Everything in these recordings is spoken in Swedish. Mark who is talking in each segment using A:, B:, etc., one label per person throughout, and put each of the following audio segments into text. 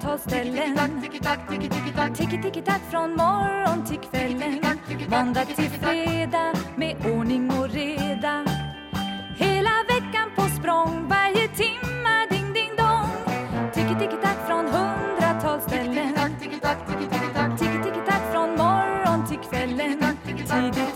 A: ställen. Tiki tiki tack från morgon till kvällen. Måndag till fredag med ordning och reda. Hela veckan på språng varje timma ding ding dong. Tiki tiki tack från hundratals ställen. Tiki tiki tack från morgon till kvällen. Tidigt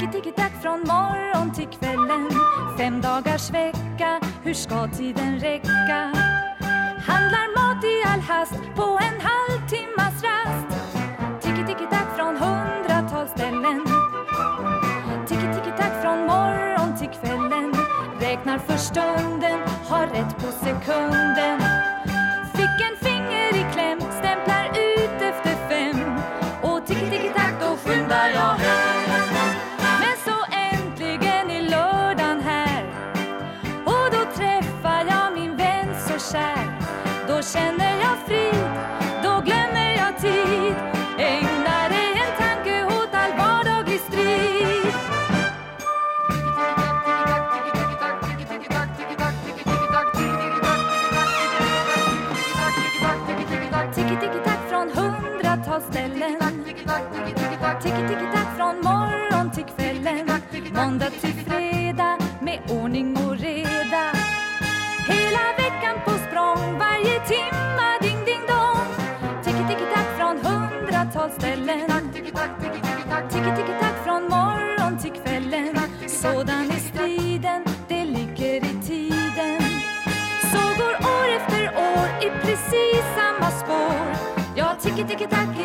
A: Tiki tiki tack från morgon till kvällen. Fem dagars vecka, hur ska tiden räcka? Handlar mat i all hast på en halvtimmas rast. Tiki tiki tack från hundratals ställen. Tiki tiki tack från morgon till kvällen. Räknar för stunden, har rätt på sekunden. Kär. Då känner jag frid, då glömmer jag tid. Ägnar dig en tanke åt all vardaglig strid. Tiki tiki tack från hundratals ställen. Tiki tiki tack från morgon till kvällen. Måndag till hundratals ställen Tiki tiki tack från morgon till kvällen. Sådan är striden, det ligger i tiden. Så går år efter år i precis samma spår. Ja, tiki tiki tack